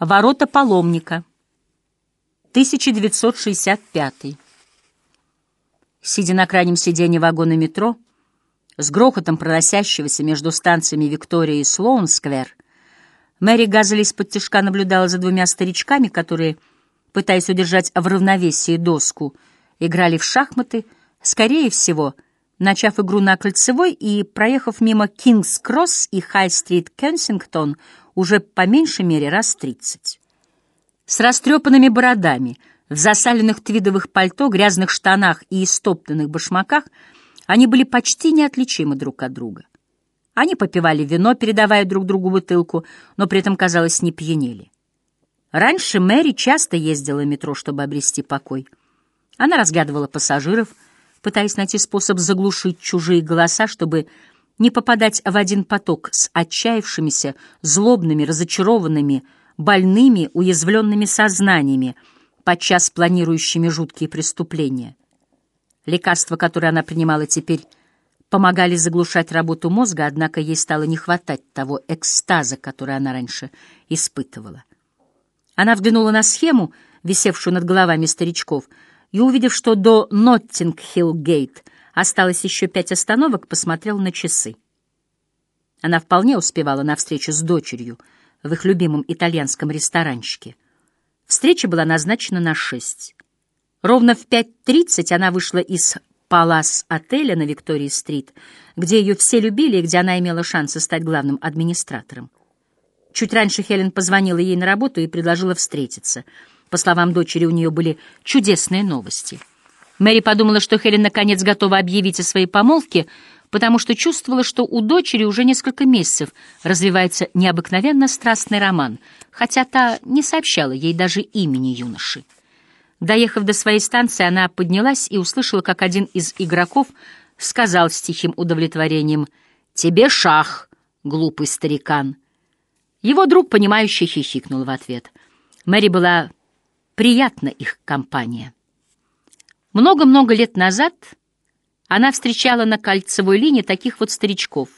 Ворота паломника. 1965. Сидя на крайнем сиденье вагона метро, с грохотом проносящегося между станциями Виктория и Слоун-сквер, Мэри Газели из-под тяжка наблюдала за двумя старичками, которые, пытаясь удержать в равновесии доску, играли в шахматы, скорее всего, начав игру на Кольцевой и проехав мимо Кингс-Кросс и Хай-стрит Кенсингтон уже по меньшей мере раз тридцать. С растрепанными бородами, в засаленных твидовых пальто, грязных штанах и истоптанных башмаках они были почти неотличимы друг от друга. Они попивали вино, передавая друг другу бутылку, но при этом, казалось, не пьянели. Раньше Мэри часто ездила в метро, чтобы обрести покой. Она разглядывала пассажиров, пытаясь найти способ заглушить чужие голоса, чтобы не попадать в один поток с отчаявшимися, злобными, разочарованными, больными, уязвленными сознаниями, подчас планирующими жуткие преступления. Лекарства, которые она принимала теперь, помогали заглушать работу мозга, однако ей стало не хватать того экстаза, который она раньше испытывала. Она взглянула на схему, висевшую над головами старичков, и, увидев, что до Ноттинг-Хилл-Гейт — Осталось еще пять остановок, посмотрел на часы. Она вполне успевала на встречу с дочерью в их любимом итальянском ресторанчике. Встреча была назначена на шесть. Ровно в пять тридцать она вышла из Палас-отеля на Виктории-стрит, где ее все любили и где она имела шанс стать главным администратором. Чуть раньше Хелен позвонила ей на работу и предложила встретиться. По словам дочери, у нее были чудесные новости — Мэри подумала, что Хелен наконец готова объявить о своей помолвке, потому что чувствовала, что у дочери уже несколько месяцев развивается необыкновенно страстный роман, хотя та не сообщала ей даже имени юноши. Доехав до своей станции, она поднялась и услышала, как один из игроков сказал с тихим удовлетворением «Тебе шах, глупый старикан». Его друг, понимающе хихикнул в ответ. Мэри была приятна их компания. Много-много лет назад она встречала на кольцевой линии таких вот старичков.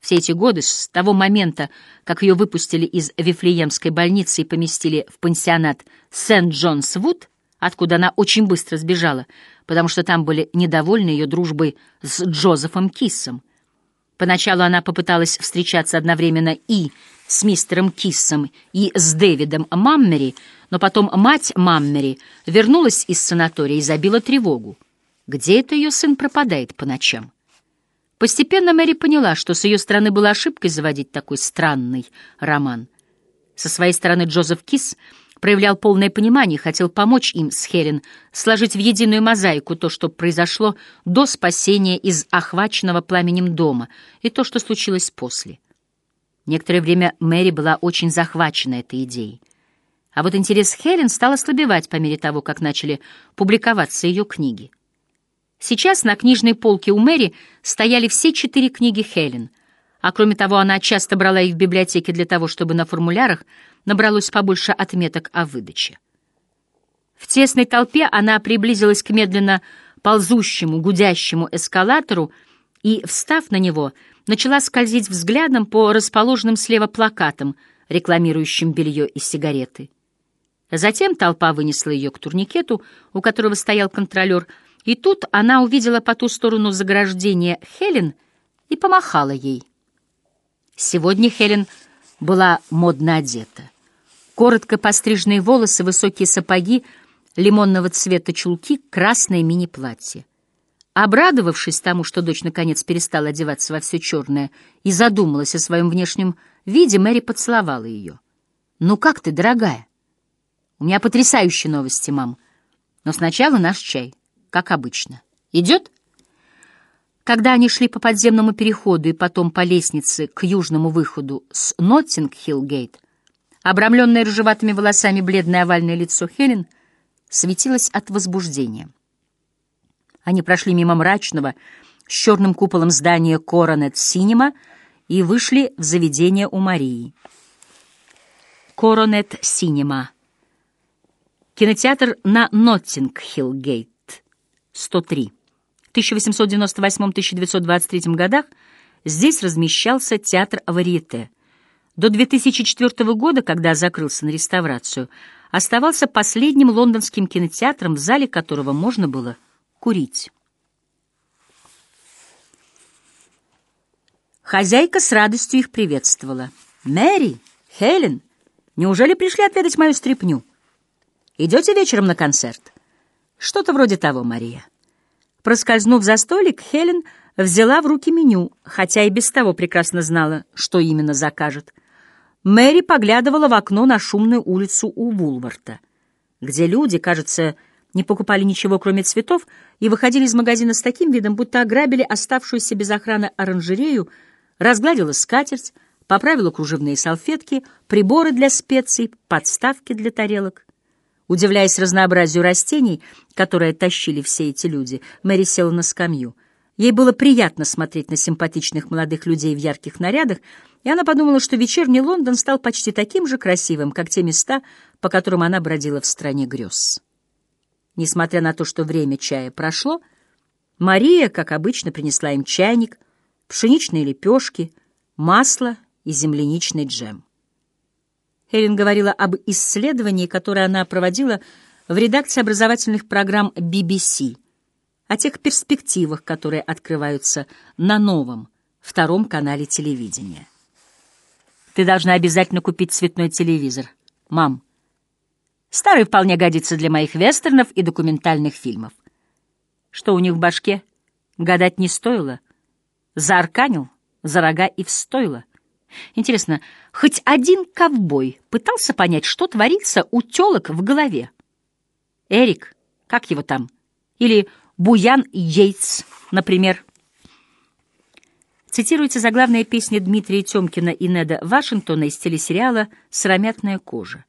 Все эти годы, с того момента, как ее выпустили из Вифлеемской больницы и поместили в пансионат Сент-Джонс-Вуд, откуда она очень быстро сбежала, потому что там были недовольны ее дружбой с Джозефом Киссом. Поначалу она попыталась встречаться одновременно и с мистером Киссом, и с Дэвидом Маммери, но потом мать Маммери вернулась из санатория и забила тревогу. Где это ее сын пропадает по ночам? Постепенно Мэри поняла, что с ее стороны была ошибкой заводить такой странный роман. Со своей стороны Джозеф Кисс проявлял полное понимание и хотел помочь им с Хелен сложить в единую мозаику то, что произошло до спасения из охваченного пламенем дома, и то, что случилось после. Некоторое время Мэри была очень захвачена этой идеей. А вот интерес Хелен стал ослабевать по мере того, как начали публиковаться ее книги. Сейчас на книжной полке у Мэри стояли все четыре книги Хелен, а кроме того она часто брала их в библиотеке для того, чтобы на формулярах набралось побольше отметок о выдаче. В тесной толпе она приблизилась к медленно ползущему, гудящему эскалатору и, встав на него, начала скользить взглядом по расположенным слева плакатам, рекламирующим белье и сигареты. Затем толпа вынесла ее к турникету, у которого стоял контролер, и тут она увидела по ту сторону заграждения Хелен и помахала ей. Сегодня Хелен была модно одета. Коротко постриженные волосы, высокие сапоги, лимонного цвета чулки, красное мини-платье. Обрадовавшись тому, что дочь наконец перестала одеваться во все черное и задумалась о своем внешнем виде, Мэри поцеловала ее. «Ну как ты, дорогая?» У меня потрясающие новости, мам. Но сначала наш чай, как обычно. Идет? Когда они шли по подземному переходу и потом по лестнице к южному выходу с Ноттинг-Хилл-Гейт, обрамленное рыжеватыми волосами бледное овальное лицо Хелен светилось от возбуждения. Они прошли мимо мрачного, с черным куполом здания Коронет Синема и вошли в заведение у Марии. Коронет Синема — Кинотеатр на Ноттинг-Хилл-Гейт, 103. В 1898-1923 годах здесь размещался театр варьете. До 2004 года, когда закрылся на реставрацию, оставался последним лондонским кинотеатром, в зале которого можно было курить. Хозяйка с радостью их приветствовала. «Мэри! Хелен! Неужели пришли отведать мою стряпню? Идете вечером на концерт?» «Что-то вроде того, Мария». Проскользнув за столик, Хелен взяла в руки меню, хотя и без того прекрасно знала, что именно закажет. Мэри поглядывала в окно на шумную улицу у Вулварта, где люди, кажется, не покупали ничего, кроме цветов, и выходили из магазина с таким видом, будто ограбили оставшуюся без охраны оранжерею, разгладила скатерть, поправила кружевные салфетки, приборы для специй, подставки для тарелок. Удивляясь разнообразию растений, которые тащили все эти люди, Мэри села на скамью. Ей было приятно смотреть на симпатичных молодых людей в ярких нарядах, и она подумала, что вечерний Лондон стал почти таким же красивым, как те места, по которым она бродила в стране грез. Несмотря на то, что время чая прошло, Мария, как обычно, принесла им чайник, пшеничные лепешки, масло и земляничный джем. Хелен говорила об исследовании, которое она проводила в редакции образовательных программ BBC, о тех перспективах, которые открываются на новом, втором канале телевидения. «Ты должна обязательно купить цветной телевизор, мам. Старый вполне годится для моих вестернов и документальных фильмов. Что у них в башке? Гадать не стоило. Заарканил, за рога и встойло. Интересно, хоть один ковбой пытался понять, что творится у телок в голове? Эрик, как его там? Или Буян Йейтс, например. Цитируется заглавная песня Дмитрия Тёмкина и Неда Вашингтона из телесериала «Сыромятная кожа»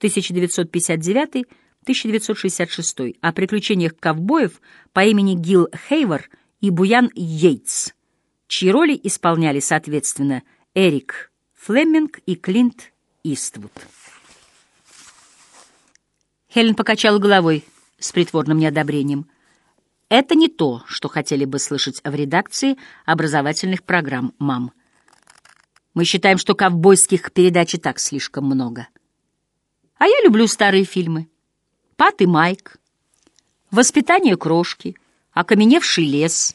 1959-1966 о приключениях ковбоев по имени Гил Хейвор и Буян Йейтс, чьи роли исполняли, соответственно, Эрик Флеминг и Клинт Иствуд. Хелен покачала головой с притворным неодобрением. Это не то, что хотели бы слышать в редакции образовательных программ «Мам». Мы считаем, что ковбойских передач и так слишком много. А я люблю старые фильмы. «Пат и Майк», «Воспитание крошки», «Окаменевший лес»,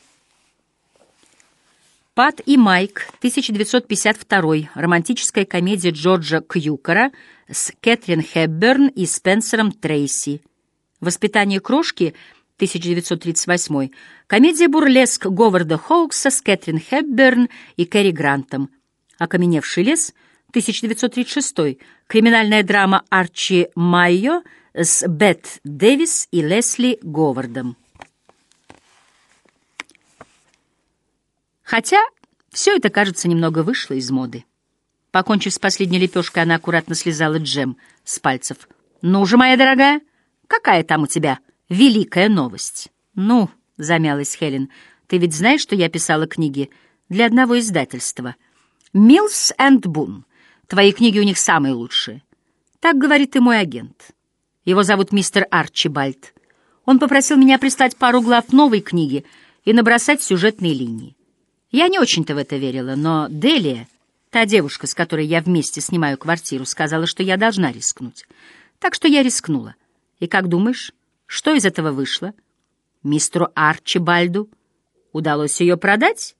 «Пат и Майк», 1952, романтическая комедия Джорджа Кьюкера с Кэтрин Хепберн и Спенсером Трейси. «Воспитание крошки», 1938, комедия «Бурлеск» Говарда Хоукса с Кэтрин Хепберн и Кэрри Грантом. «Окаменевший лес», 1936, криминальная драма Арчи Майо с Бет Дэвис и Лесли Говардом. Хотя все это, кажется, немного вышло из моды. Покончив с последней лепешкой, она аккуратно слезала джем с пальцев. «Ну же, моя дорогая, какая там у тебя великая новость?» «Ну», — замялась Хелен, — «ты ведь знаешь, что я писала книги для одного издательства?» «Милс энд Бун. Твои книги у них самые лучшие». Так говорит и мой агент. Его зовут мистер Арчибальд. Он попросил меня прислать пару глав новой книги и набросать сюжетные линии. Я не очень-то в это верила, но Делия, та девушка, с которой я вместе снимаю квартиру, сказала, что я должна рискнуть. Так что я рискнула. И как думаешь, что из этого вышло? Мистеру Арчибальду удалось ее продать?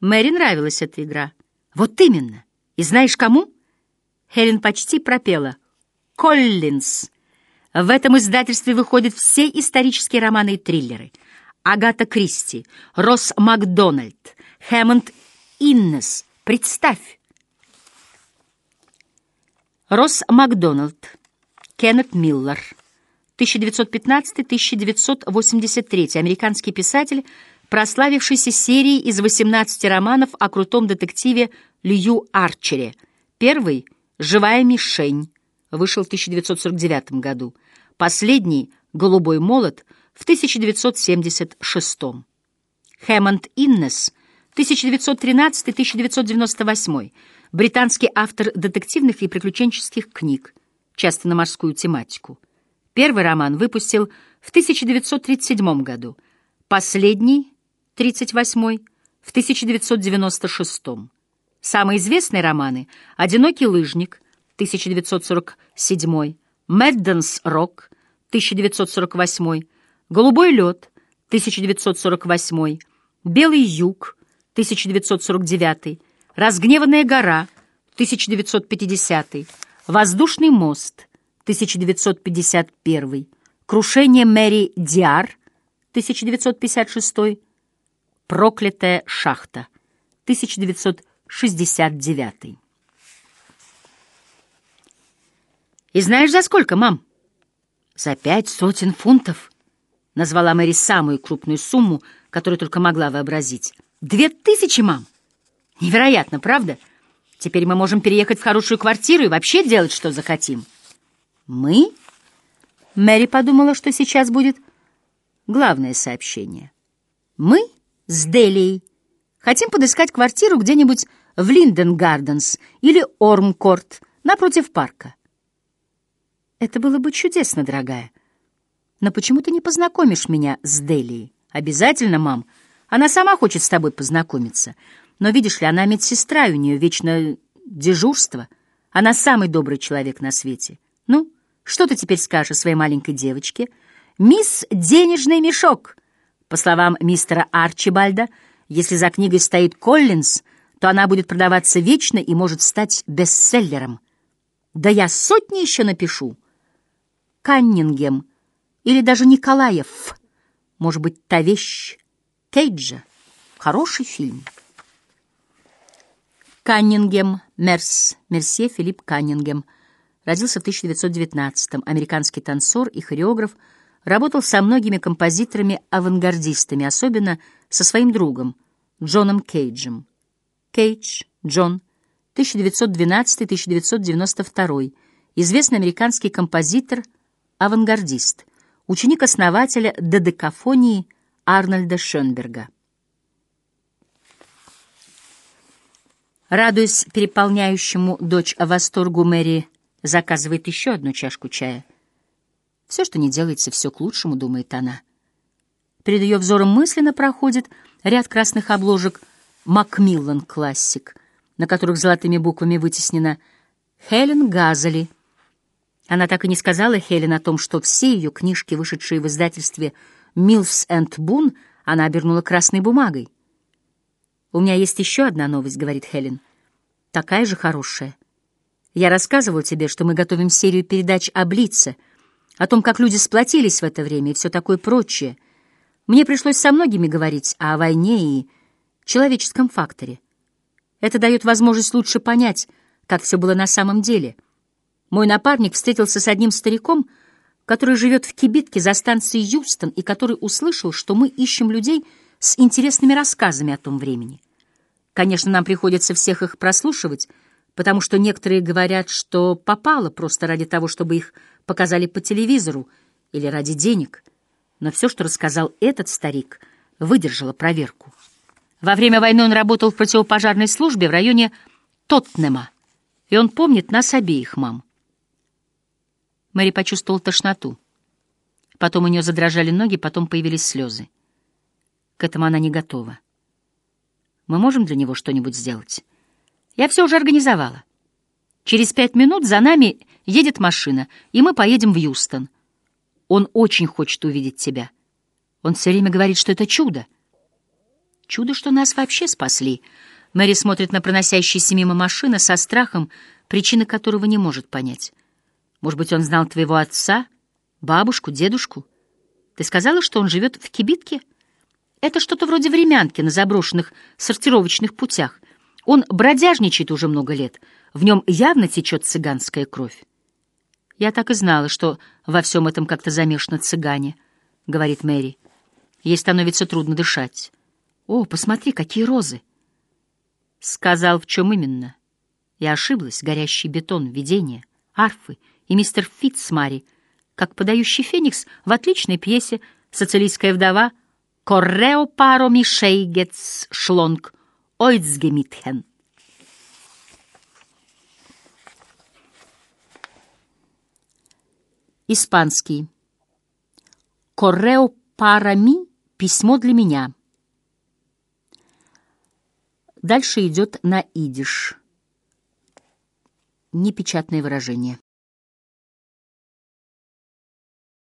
Мэри нравилась эта игра. Вот именно. И знаешь кому? Хелен почти пропела. Коллинз. В этом издательстве выходят все исторические романы и триллеры. Агата Кристи, Росс Макдональд, Хэммонд Иннес. Представь. Росс Макдоналд. Кеннет Миллер. 1915-1983. Американский писатель, прославившийся серией из 18 романов о крутом детективе Лью Арчере. Первый «Живая мишень» вышел в 1949 году. Последний «Голубой молот» в 1976. Хэммонд Иннес 1913-1998, британский автор детективных и приключенческих книг, часто на морскую тематику. Первый роман выпустил в 1937 году, последний, 38 в 1996. Самые известные романы «Одинокий лыжник» 1947, «Мэдденс Рок» 1948, «Голубой лед» 1948, «Белый юг» 1949, «Разгневанная гора» 1950, «Воздушный мост» 1951, «Крушение Мэри Диар» 1956, «Проклятая шахта» 1969. «И знаешь, за сколько, мам?» «За пять сотен фунтов», — назвала Мэри самую крупную сумму, которую только могла вообразить. «Две тысячи, мам! Невероятно, правда? Теперь мы можем переехать в хорошую квартиру и вообще делать, что захотим». «Мы?» Мэри подумала, что сейчас будет главное сообщение. «Мы с Делией хотим подыскать квартиру где-нибудь в Линден Гарденс или Ормкорт напротив парка». «Это было бы чудесно, дорогая. Но почему ты не познакомишь меня с Делией?» «Обязательно, мам. Она сама хочет с тобой познакомиться. Но, видишь ли, она медсестра, у нее вечно дежурство. Она самый добрый человек на свете. Ну, что ты теперь скажешь своей маленькой девочке? Мисс Денежный мешок. По словам мистера Арчибальда, если за книгой стоит Коллинз, то она будет продаваться вечно и может стать бестселлером. Да я сотни еще напишу. Каннингем или даже Николаев. Может быть, та вещь Кейджа. Хороший фильм. Каннингем, Мерс, Мерсье Филипп Каннингем. Родился в 1919-м. Американский танцор и хореограф. Работал со многими композиторами-авангардистами, особенно со своим другом Джоном Кейджем. Кейдж, Джон, 1912-1992. Известный американский композитор, авангардист. Ученик основателя додекафонии Арнольда Шönберга. Радуясь переполняющему дочь восторгу, Мэри заказывает еще одну чашку чая. Все, что не делается, все к лучшему, думает она. Перед ее взором мысленно проходит ряд красных обложек «Макмиллан Классик», на которых золотыми буквами вытеснено «Хелен Газели». Она так и не сказала Хелен о том, что все ее книжки, вышедшие в издательстве «Милс энд Бун», она обернула красной бумагой. «У меня есть еще одна новость», — говорит Хелен. «Такая же хорошая. Я рассказывал тебе, что мы готовим серию передач о Блице, о том, как люди сплотились в это время и все такое прочее. Мне пришлось со многими говорить о войне и человеческом факторе. Это дает возможность лучше понять, как все было на самом деле. Мой напарник встретился с одним стариком, который живет в кибитке за станцией Юстон и который услышал, что мы ищем людей — с интересными рассказами о том времени. Конечно, нам приходится всех их прослушивать, потому что некоторые говорят, что попало просто ради того, чтобы их показали по телевизору или ради денег. Но все, что рассказал этот старик, выдержало проверку. Во время войны он работал в противопожарной службе в районе Тоттнема, и он помнит нас обеих, мам. Мэри почувствовала тошноту. Потом у нее задрожали ноги, потом появились слезы. К этому она не готова. Мы можем для него что-нибудь сделать? Я все уже организовала. Через пять минут за нами едет машина, и мы поедем в Юстон. Он очень хочет увидеть тебя. Он все время говорит, что это чудо. Чудо, что нас вообще спасли. Мэри смотрит на проносящиеся мимо машины со страхом, причины которого не может понять. Может быть, он знал твоего отца, бабушку, дедушку? Ты сказала, что он живет в кибитке? — это что-то вроде времянки на заброшенных сортировочных путях. Он бродяжничает уже много лет. В нем явно течет цыганская кровь. Я так и знала, что во всем этом как-то замешаны цыгане, — говорит Мэри. Ей становится трудно дышать. О, посмотри, какие розы! Сказал, в чем именно. Я ошиблась. Горящий бетон, видение, арфы и мистер Фитцмари, как подающий феникс в отличной пьесе «Социалистская вдова» Коррео паро мишейгец шлонг ойцгемитхен. Испанский. Коррео парами письмо для меня. Дальше идет на идиш. Непечатное выражение.